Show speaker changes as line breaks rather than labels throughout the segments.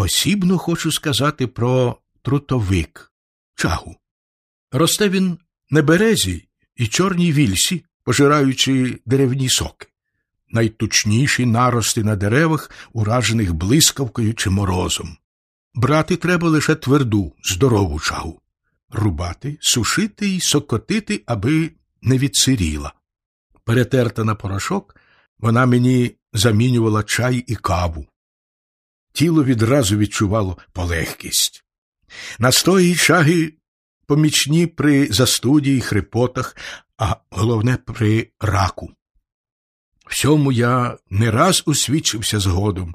осібно хочу сказати про трутовик чагу. Росте він на березі і чорній вільсі, пожираючи деревні соки, найтучніші нарости на деревах, уражених блискавкою чи морозом. Брати треба лише тверду, здорову чагу, рубати, сушити й сокотити, аби не відсиріла. Перетерта на порошок, вона мені замінювала чай і каву. Тіло відразу відчувало полегкість. Настої чаги помічні при застуді й хрипотах, а головне при раку. Всьому я не раз усвідчився згодом,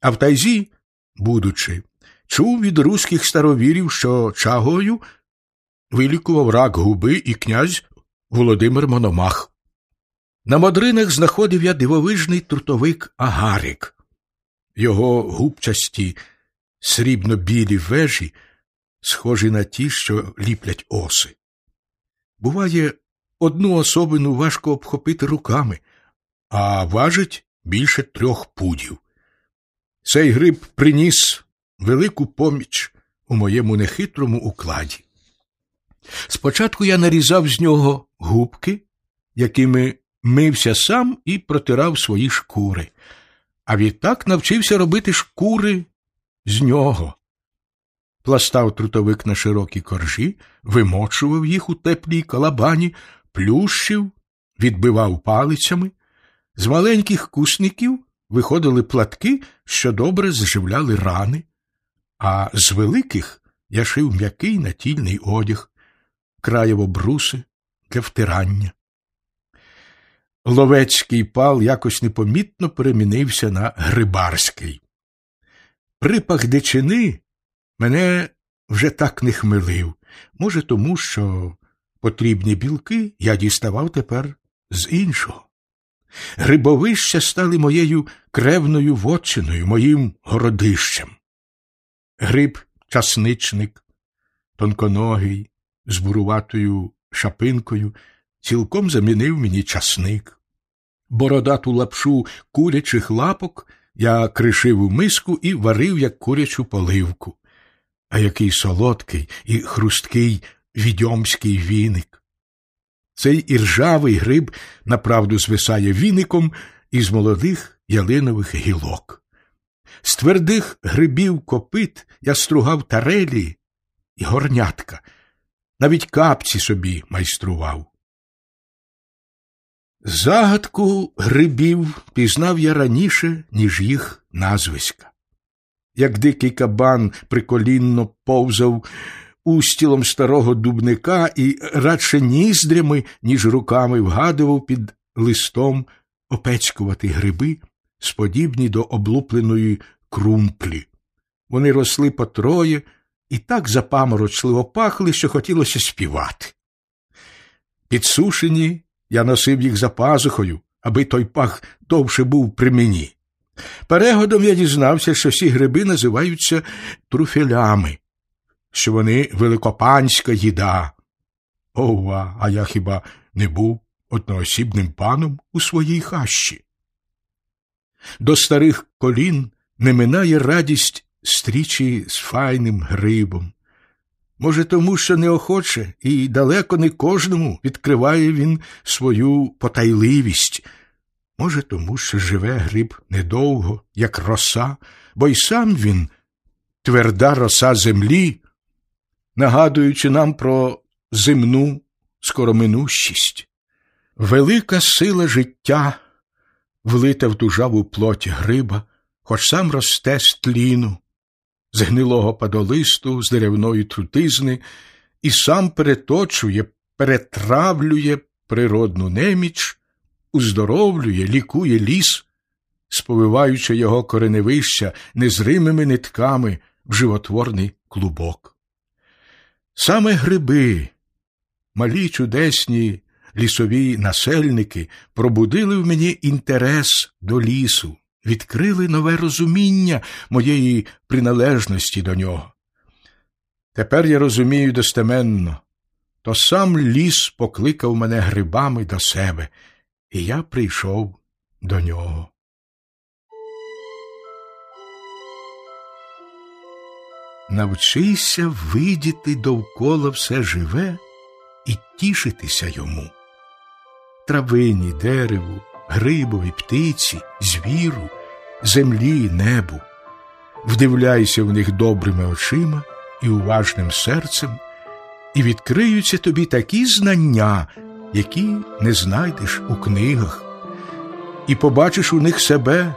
а в тайзі, будучи, чув від руських старовірів, що чагою вилікував рак губи і князь Володимир Мономах. На модринах знаходив я дивовижний трутовик Агарик. Його губчасті срібно білі вежі, схожі на ті, що ліплять оси. Буває, одну особину важко обхопити руками, а важить більше трьох пудів. Цей гриб приніс велику поміч у моєму нехитрому укладі. Спочатку я нарізав з нього губки, якими мився сам і протирав свої шкури, а відтак навчився робити шкури з нього. Пластав трутовик на широкі коржі, вимочував їх у теплій калабані, плющив, відбивав палицями. З маленьких кусників виходили платки, що добре зживляли рани, а з великих я шив м'який натільний одяг, краєво бруси для втирання. Ловецький пал якось непомітно перемінився на грибарський. Припах дичини мене вже так не хмелив, може, тому що потрібні білки я діставав тепер з іншого. Грибовища стали моєю кревною вотчиною, моїм городищем. Гриб часничник, тонконогий, з буруватою шапинкою, цілком замінив мені часник. Бородату лапшу курячих лапок я кришив у миску і варив, як курячу поливку. А який солодкий і хрусткий відьомський віник. Цей іржавий гриб направду звисає віником із молодих ялинових гілок. З твердих грибів копит я стругав тарелі і горнятка, навіть капці собі майстрував. Загадку грибів пізнав я раніше, ніж їх назвиська. Як дикий кабан приколінно повзав устілом старого дубника і радше ніздрями, ніж руками вгадував під листом опецькувати гриби, сподібні до облупленої крумплі. Вони росли по троє і так запаморочливо пахли, що хотілося співати. Підсушені я носив їх за пазухою, аби той пах довше був при мені. Перегодом я дізнався, що всі гриби називаються труфелями, що вони великопанська їда. Ова, а я хіба не був одноосібним паном у своїй хащі? До старих колін не минає радість стрічі з файним грибом. Може, тому що неохоче і далеко не кожному відкриває він свою потайливість. Може, тому що живе гриб недовго, як роса, бо й сам він тверда роса землі, нагадуючи нам про земну скороминущість. Велика сила життя влита в дужаву плоть гриба, хоч сам росте з тліну з гнилого падолисту, з деревної трутизни, і сам переточує, перетравлює природну неміч, уздоровлює, лікує ліс, сповиваючи його кореневища незримими нитками в животворний клубок. Саме гриби, малі чудесні лісові насельники пробудили в мені інтерес до лісу, відкрили нове розуміння моєї приналежності до нього. Тепер я розумію достеменно, то сам ліс покликав мене грибами до себе, і я прийшов до нього. навчися видіти довкола все живе і тішитися йому. Травині, дереву, грибові, птиці, звіру, землі, небу. Вдивляйся в них добрими очима і уважним серцем, і відкриються тобі такі знання, які не знайдеш у книгах, і побачиш у них себе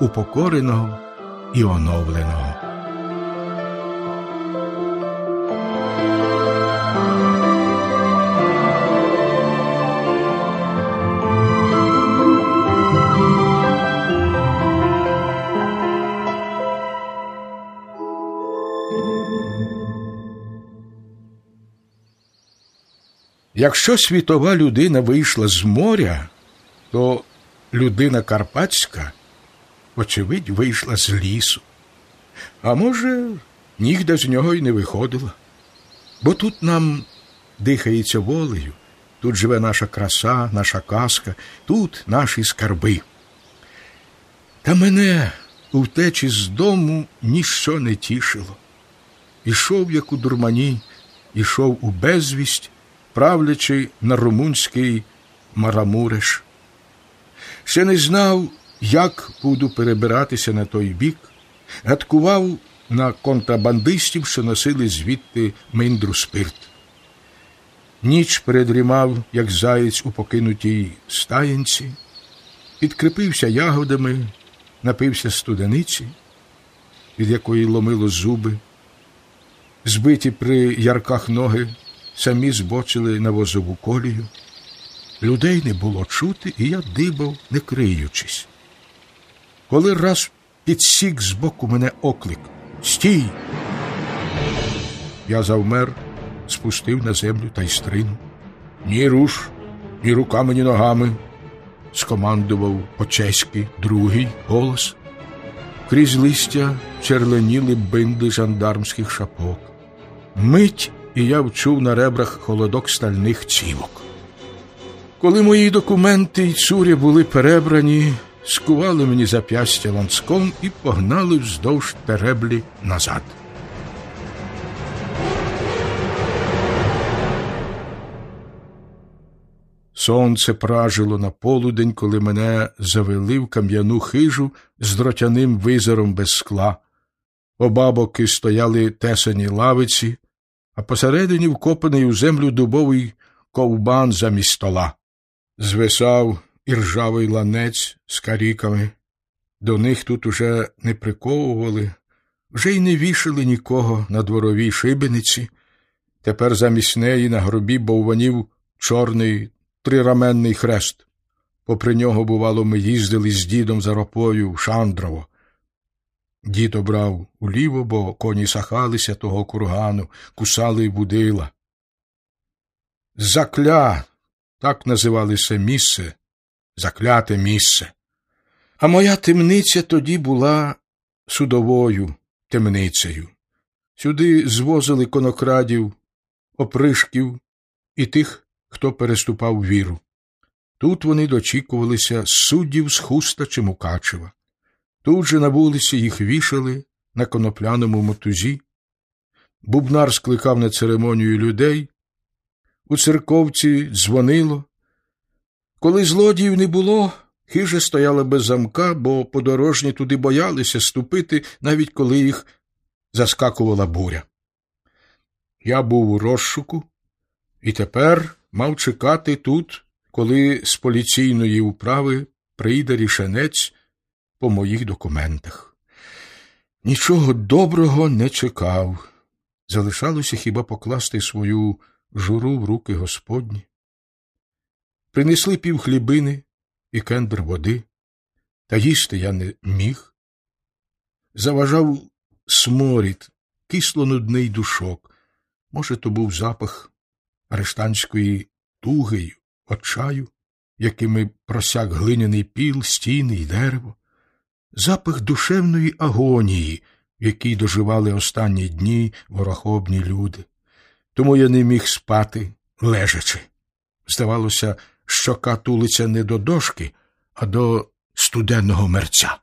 упокореного і оновленого. Якщо світова людина вийшла з моря, то людина карпатська, очевидь, вийшла з лісу. А може, нігде з нього й не виходила. Бо тут нам дихається волею, тут живе наша краса, наша казка, тут наші скарби. Та мене у втечі з дому ніщо не тішило. Ішов, як у дурмані, ішов у безвість правлячи на румунський Марамуреш. Ще не знав, як буду перебиратися на той бік, гадкував на контрабандистів, що носили звідти миндру спирт. Ніч передрімав, як заєць у покинутій стаєнці, підкріпився ягодами, напився студениці, від якої ломило зуби, збиті при ярках ноги самі збочили на возову колію. Людей не було чути, і я дибав, не криючись. Коли раз підсік збоку мене оклик Стій! Я завмер, спустив на землю та й. Ні руш, ні руками, ні ногами, скомандував по-чеськи другий голос. Крізь листя черленіли бинди жандармських шапок. Мить і я вчув на ребрах холодок стальних цівок. Коли мої документи й цурі були перебрані, скували мені зап'ястя ланцком і погнали вздовж тереблі назад. Сонце пражило на полудень, коли мене завели в кам'яну хижу з дротяним визором без скла. Оба боки стояли тесані лавиці, а посередині вкопаний у землю дубовий ковбан замість стола. Звисав іржавий ланець з каріками. До них тут уже не приковували, вже й не вішали нікого на дворовій шибениці. Тепер замість неї на гробі бовванів чорний трираменний хрест. Попри нього, бувало, ми їздили з дідом за ропою в Шандрово. Дід обрав уліво, бо коні сахалися того кургану, кусали й будила. Закля так називалося місце, закляте місце. А моя темниця тоді була судовою темницею. Сюди звозили конокрадів, опришків і тих, хто переступав віру. Тут вони дочікувалися суддів з хуста чи Мукачева. Тут же на вулиці їх вішали на конопляному мотузі. Бубнар скликав на церемонію людей. У церковці дзвонило. Коли злодіїв не було, хижа стояла без замка, бо подорожні туди боялися ступити, навіть коли їх заскакувала буря. Я був у розшуку і тепер мав чекати тут, коли з поліційної управи прийде рішенець по моїх документах. Нічого доброго не чекав. Залишалося хіба покласти свою журу в руки Господні. Принесли пів хлібини і кендр води, та їсти я не міг. Заважав сморід, кисло нудний душок. Може, то був запах арештанської туги, очаю, якими просяк глиняний піл, стіни й дерево запах душевної агонії, в якій доживали останні дні ворохобні люди. Тому я не міг спати, лежачи. Здавалося, щока тулиться не до дошки, а до студенного мерця.